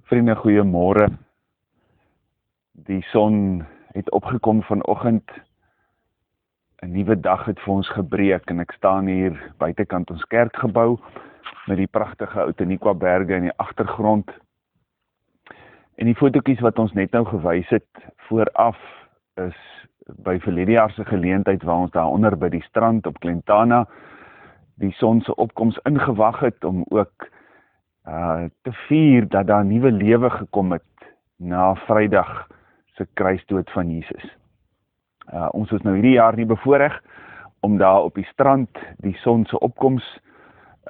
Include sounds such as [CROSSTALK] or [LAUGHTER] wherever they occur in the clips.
Vriende, goeiemôre. Die son het opgekom vanoggend. 'n Nuwe dag het vir ons gebreek en ek staan hier buitekant ons kerkgebou met die pragtige Outeniqua berge in die agtergrond. En die fotootjies wat ons net nou gewys het vooraf is by verlede jaar se geleentheid waar ons daaronder by die strand op Klentana die son se opkoms ingewag het om ook uh te vier dat daar nuwe lewe gekom het na Vrydag se kruisdood van Jesus. Uh ons is nou hierdie jaar nie bevoorreg om daar op die strand die son se opkoms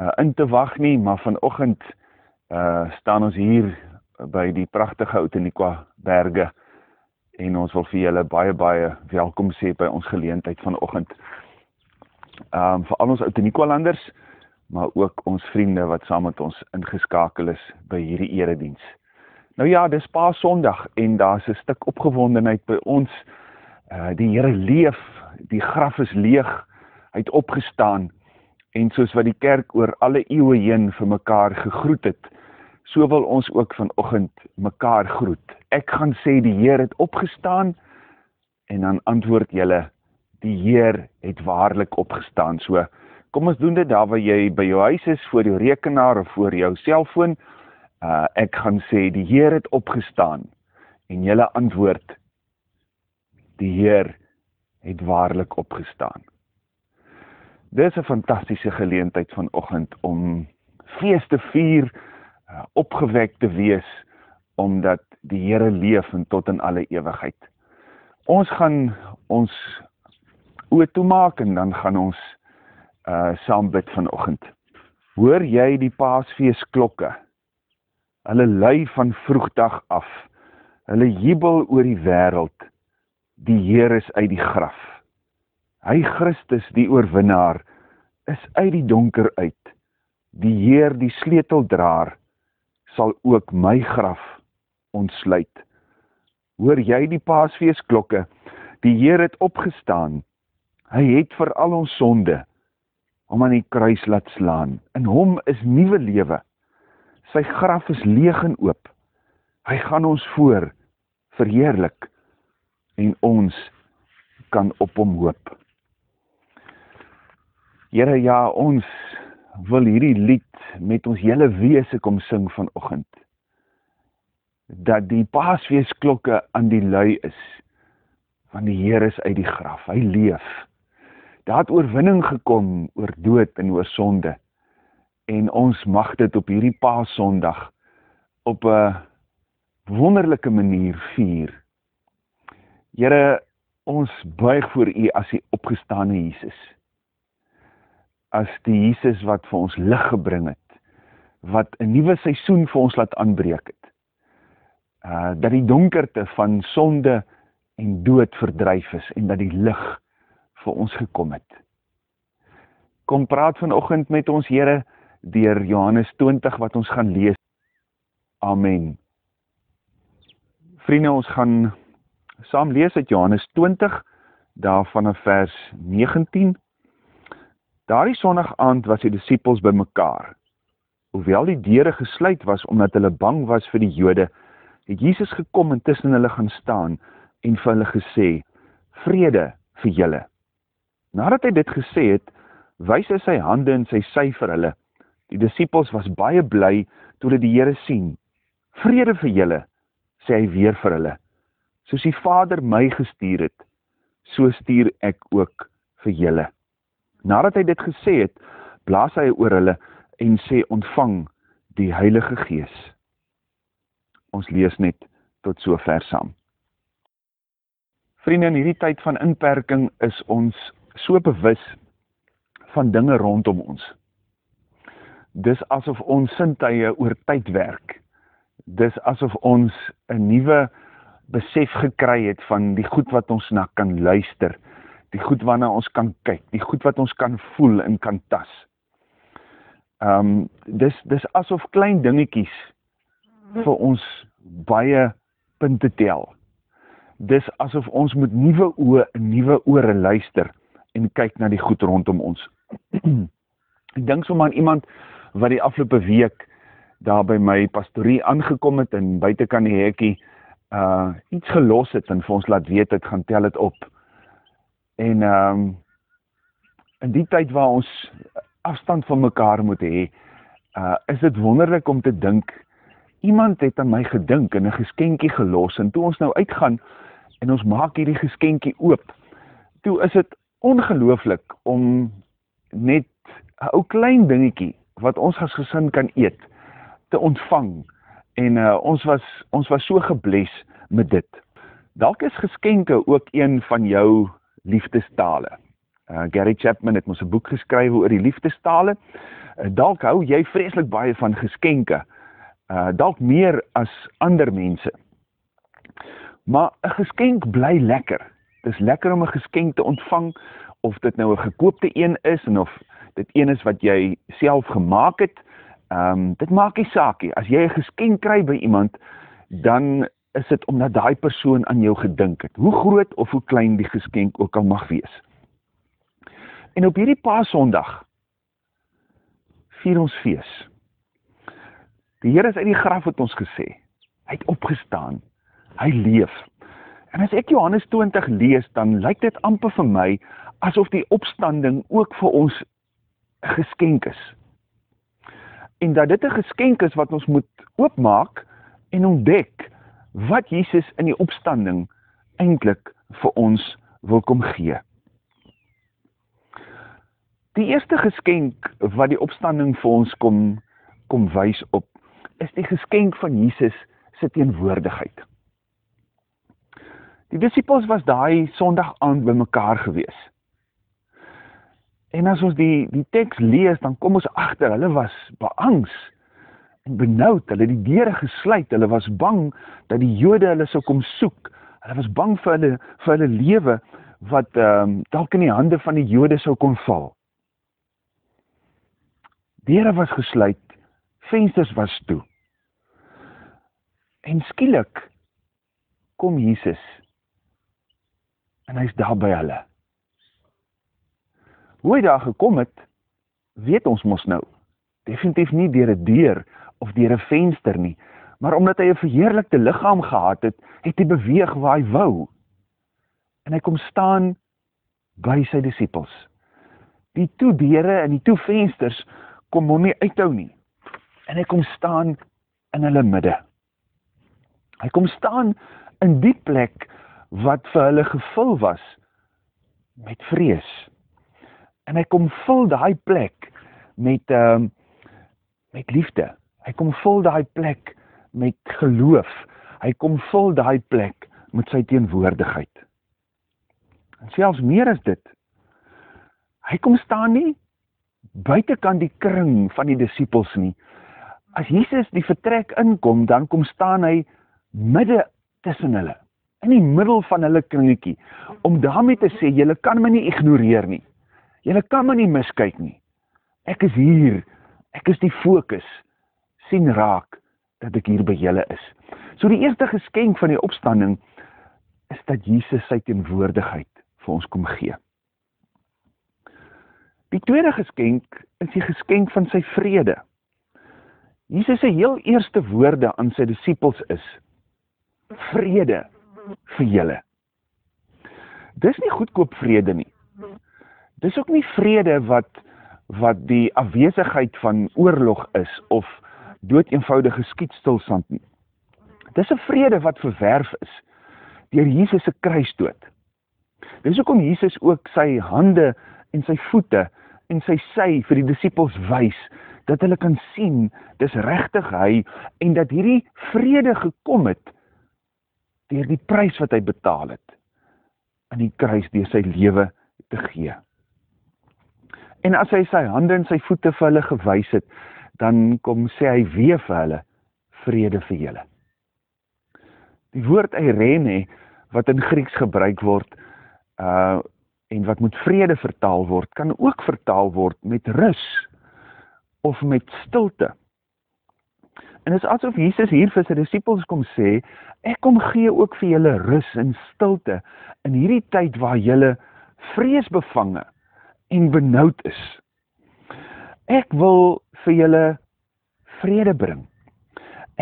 uh in te wag nie, maar vanoggend uh staan ons hier by die pragtige Outeniqua berge en ons wil vir julle baie baie welkom sê by ons geleentheid vanoggend. Um vir al ons Outeniqua landers maar ook ons vriende wat saam met ons ingeskakel is by hierdie erediens. Nou ja, dis Paas Sondag en daar's 'n stuk opgewondenheid by ons. Uh die Here leef, die graf is leeg, hy het opgestaan en soos wat die kerk oor alle eeue heen vir mekaar gegroet het, so wil ons ook vanoggend mekaar groet. Ek gaan sê die Heer het opgestaan en dan antwoord julle die Heer het waarlik opgestaan. So kom ons doen dit daar waar jy by jou huis is, voor jou rekenaar of voor jou selfoon. Uh, ek gaan sê, die Heer het opgestaan, en jylle antwoord, die Heer het waarlik opgestaan. Dit is een fantastische geleentheid vanochtend om feest te vier, uh, opgewekt te wees, omdat die Heere leef en tot in alle eeuwigheid. Ons gaan ons oor toemaak en dan gaan ons uh saam bid vanoggend. Hoor jy die Paasfees klokke? Hulle lui van vroegdag af. Hulle jubel oor die wêreld. Die Here is uit die graf. Hy Christus die oorwinnaar is uit die donker uit. Die Heer die sleuteldraer sal ook my graf ontsluit. Hoor jy die Paasfees klokke? Die Heer het opgestaan. Hy het vir al ons sonde om aan die kruis laat slaan. In hom is nuwe lewe. Sy graf is leeg en oop. Hy gaan ons voor verheerlik en ons kan op hom hoop. Here ja, ons wil hierdie lied met ons hele wese kom sing vanoggend. Dat die Paasfees klokke aan die lui is. Want die Here is uit die graf. Hy leef daar het oorwinning gekom oor dood en oor sonde. En ons mag dit op hierdie Paasondag op 'n wonderlike manier vier. Here, ons buig voor U as die opgestane Jesus. As die Jesus wat vir ons lig gebring het, wat 'n nuwe seisoen vir ons laat aanbreek het. Uh dat die donkerte van sonde en dood verdryf is en dat die lig vir ons gekom het. Kom praat vanochtend met ons Heere dier Johannes 20 wat ons gaan lees. Amen. Vrienden, ons gaan saam lees uit Johannes 20, daar van een vers 19. Daar die sonnig aand was die disciples by mekaar. Hoewel die deure gesluit was, omdat hulle bang was vir die jode, het Jesus gekom en tussen hulle gaan staan en vir hulle gesê, vrede vir julle. Nadat hy dit gesê het, wys hy sy hande en sy sy vir hulle. Die disciples was baie bly toe hulle die Here sien. Vrede vir julle, sê hy weer vir hulle. Soos die Vader my gestuur het, so stuur ek ook vir julle. Nadat hy dit gesê het, blaas hy oor hulle en sê ontvang die Heilige Gees. Ons lees net tot so ver saam. Vriende, in hierdie tyd van inperking is ons so bewus van dinge rondom ons. Dis asof ons sintuie oor tyd werk. Dis asof ons 'n nuwe besef gekry het van die goed wat ons na kan luister, die goed waarna ons kan kyk, die goed wat ons kan voel en kan tas. Ehm um, dis dis asof klein dingetjies vir ons baie punte tel. Dis asof ons met nuwe oë en nuwe ore luister en kyk na die goed rondom ons. [CLEARS THROAT] ek dink sommer aan iemand wat die afgelope week daar by my pastorie aangekom het en buite kan die hekkie uh iets gelos het en vir ons laat weet het gaan tel dit op. En ehm um, in die tyd waar ons afstand van mekaar moet hê, uh is dit wonderlik om te dink iemand het aan my gedink en 'n geskenkie gelos en toe ons nou uitgaan en ons maak hierdie geskenkie oop. Toe is dit ongelooflik om net 'n ou klein dingetjie wat ons as gesin kan eet te ontvang en uh, ons was ons was so gebles met dit. Dalk is geskenke ook een van jou liefdestale. Uh, Gary Chapman het mos 'n boek geskryf oor die liefdestale. Uh, dalk hou jy vreeslik baie van geskenke. Uh, dalk meer as ander mense. Maar 'n geskenk bly lekker. Dis lekker om 'n geskenk te ontvang of dit nou 'n gekoopte een is en of dit een is wat jy self gemaak het. Ehm um, dit maak nie saak nie. As jy 'n geskenk kry by iemand, dan is dit omdat daai persoon aan jou gedink het. Hoe groot of hoe klein die geskenk ook al mag wees. En op hierdie Paasondag vier ons fees. Die Here is uit die graf het ons gesê. Hy het opgestaan. Hy leef. En as ek Johannes 20 lees, dan lyk dit amper vir my asof die opstanding ook vir ons 'n geskenk is. En dat dit 'n geskenk is wat ons moet oopmaak en ontdek wat Jesus in die opstanding eintlik vir ons wil kom gee. Die eerste geskenk wat die opstanding vir ons kom kom wys op is die geskenk van Jesus se teenwoordigheid. Die disippels was daai Sondag aand bymekaar gewees. En as ons die die teks lees, dan kom ons agter hulle was beangs en benoud. Hulle het die deure gesluit. Hulle was bang dat die Jode hulle sou kom soek. Hulle was bang vir hulle vir hulle lewe wat ehm um, dalk in die hande van die Jode sou kon val. Deure was gesluit. Vensters was toe. En skielik kom Jesus. En hy's daar by hulle. Hoe hy daar gekom het, weet ons mos nou. Definitief nie deur 'n deur of deur 'n venster nie, maar omdat hy 'n verheerlikte liggaam gehad het, het hy beweeg waar hy wou. En hy kom staan by sy disippels. Die toe deure en die toe vensters kom hom nie uithou nie. En hy kom staan in hulle midde. Hy kom staan in die plek wat vir hulle gevul was met vrees en hy kom vul daai plek met ehm um, met liefde. Hy kom vul daai plek met geloof. Hy kom vul daai plek met sy teenwoordigheid. En selfs meer as dit. Hy kom staan nie buitekant die kring van die disippels nie. As Jesus die vertrek inkom, dan kom staan hy midde tussen hulle, in die middel van hulle kringetjie, om daarmee te sê julle kan my nie ignoreer nie. Julle kan my nie miskyk nie. Ek is hier. Ek is die fokus. sien raak dat ek hier by julle is. So die eerste geskenk van die opstanding is dat Jesus sy teenwoordigheid vir ons kom gee. Die tweede geskenk is die geskenk van sy vrede. Jesus se heel eerste woorde aan sy disippels is: Vrede vir julle. Dis nie goedkoop vrede nie. Dis ook nie vrede wat wat die afwesigheid van oorlog is of dood eenvoudige skietstilstand nie. Dis 'n vrede wat verwerf is deur Jesus se kruisdood. Dis hoekom Jesus ook sy hande en sy voete en sy sy vir die disippels wys dat hulle kan sien dis regtig hy en dat hierdie vrede gekom het deur die prys wat hy betaal het aan die kruis deur sy lewe te gee. En as hy sy hande en sy voete vir hulle gewys het, dan kom sê hy weer vir hulle vrede vir julle. Die woord eirene wat in Grieks gebruik word uh en wat met vrede vertaal word, kan ook vertaal word met rus of met stilte. En is asof Jesus hier vir sy disippels kom sê, ek kom gee ook vir julle rus en stilte in hierdie tyd waar julle vreesbevange en benoud is. Ek wil vir julle vrede bring.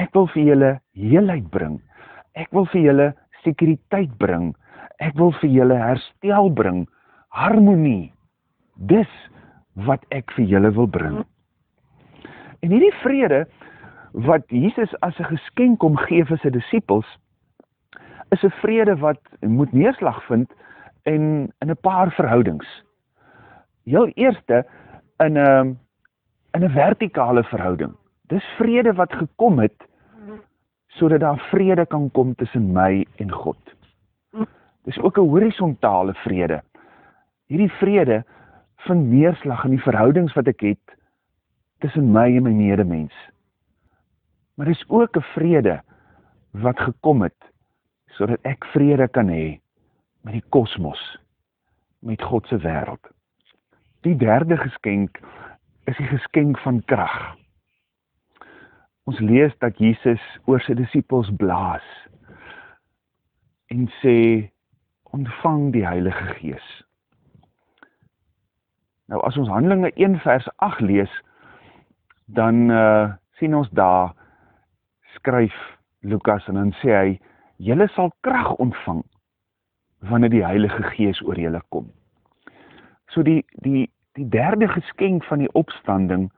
Ek wil vir julle heelheid bring. Ek wil vir julle sekuriteit bring. Ek wil vir julle herstel bring, harmonie. Dis wat ek vir julle wil bring. En hierdie vrede wat Jesus as 'n geskenk kom gee vir sy disippels is 'n vrede wat moet neerslag vind in in 'n paar verhoudings. Heel eerste in 'n in 'n vertikale verhouding. Dis vrede wat gekom het sodat daar vrede kan kom tussen my en God. Dis ook 'n horisontale vrede. Hierdie vrede vind neerslag in die verhoudings wat ek het tussen my en my medemens. Maar dis ook 'n vrede wat gekom het sodat ek vrede kan hê met die kosmos, met God se wêreld. Die derde geskenk is die geskenk van krag. Ons lees dat Jesus oor sy disippels blaas en sê ontvang die Heilige Gees. Nou as ons Handelinge 1 vers 8 lees, dan uh sien ons daar skryf Lukas en dan sê hy julle sal krag ontvang wanneer die Heilige Gees oor julle kom. So die die die derde geskenk van die opstanding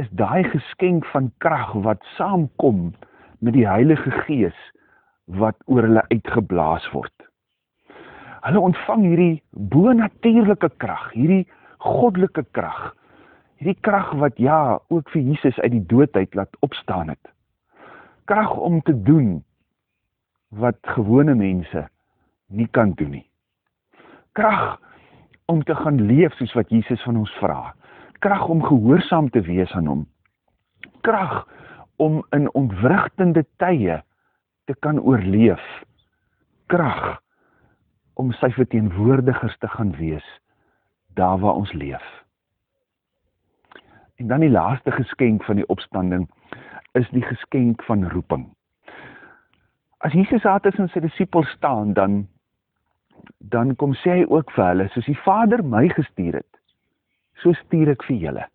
is daai geskenk van krag wat saamkom met die Heilige Gees wat oor hulle uitgeblaas word. Hulle ontvang hierdie bonatuurlike krag, hierdie goddelike krag. Hierdie krag wat ja, ook vir Jesus uit die dood uit laat opstaan het. Krag om te doen wat gewone mense nie kan doen nie. Krag om te gaan leef soos wat Jesus van ons vra. Krag om gehoorsaam te wees aan hom. Krag om in ontwrigtende tye te kan oorleef. Krag om sy verteenwoordigers te gaan wees daar waar ons leef. En dan die laaste geskenk van die opstanding is die geskenk van roeping. As Jesus daar tussen sy disippels staan, dan dan kom sê hy ook vir hulle, soos die Vader my gestuur het, so stuur ek vir julle.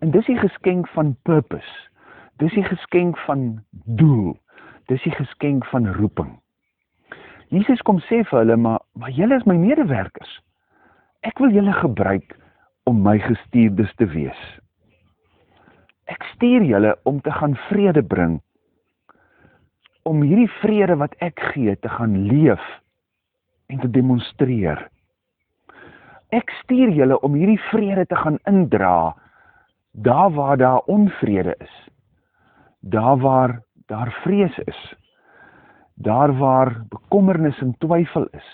En dis die geskenk van purpose. Dis die geskenk van doel. Dis die geskenk van roeping. Jesus kom sê vir hulle, maar maar julle is my medewerkers. Ek wil julle gebruik om my gestuurdes te wees. Ek stuur julle om te gaan vrede bring om hierdie vrede wat ek gee te gaan leef en te demonstreer. Ek stuur julle om hierdie vrede te gaan indra daar waar daar onvrede is. Daar waar daar vrees is. Daar waar bekommernis en twyfel is.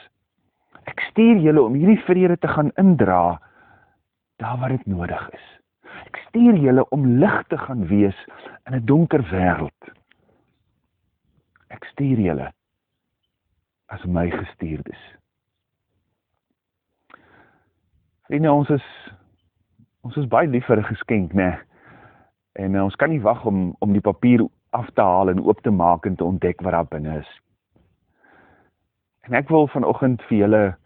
Ek stuur julle om hierdie vrede te gaan indra daar waar dit nodig is. Ek stuur julle om lig te gaan wees in 'n donker wêreld ek stuur julle as my gestuurdes. Vriende, ons is ons is baie lief vir 'n geskenk, né? En uh, ons kan nie wag om om die papier af te haal en oop te maak en te ontdek wat daar binne is. En ek wil vanoggend vir julle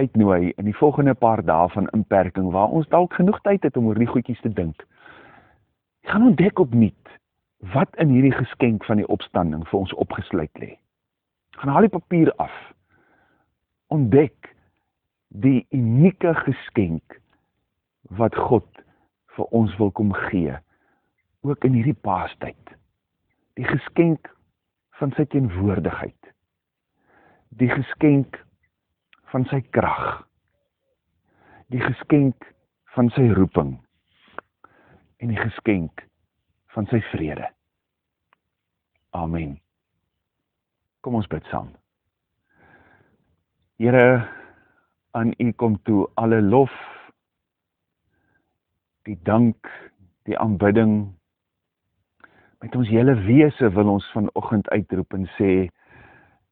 uitnooi in die volgende paar dae van inperking waar ons dalk genoeg tyd het om oor die goedjies te dink. Gaan ontdek opnuut wat in hierdie geskenk van die opstanding vir ons opgesluit lê. Gaan haal die papier af. Ontdek die unieke geskenk wat God vir ons wil kom gee ook in hierdie paastyd. Die geskenk van sy teenwoordigheid. Die geskenk van sy krag. Die geskenk van sy roeping en die geskenk van sy vrede. Amen. Kom ons bid saam. Here, aan U kom toe alle lof, die dank, die aanbidding. Met ons hele wese wil ons vanoggend uitroep en sê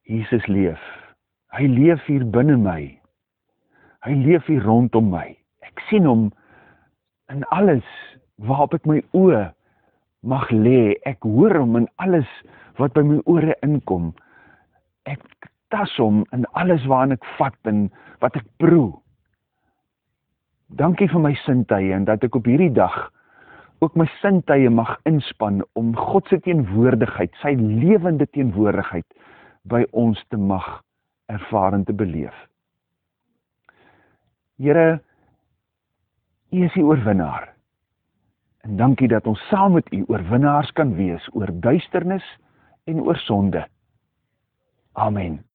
Jesus leef. Hy leef hier binne my. Hy leef hier rondom my. Ek sien hom in alles waarop ek my oë mag lê. Ek hoor hom in alles wat by my ore inkom. Ek tas hom in alles waarna ek vat en wat ek proe. Dankie vir my sintuie en dat ek op hierdie dag ook my sintuie mag inspann om God se teenwoordigheid, sy lewende teenwoordigheid by ons te mag ervaar en te beleef. Here, U is die oorwinnaar. En dankie dat ons saam met U oorwinnaars kan wees oor duisternis en oor sonde. Amen.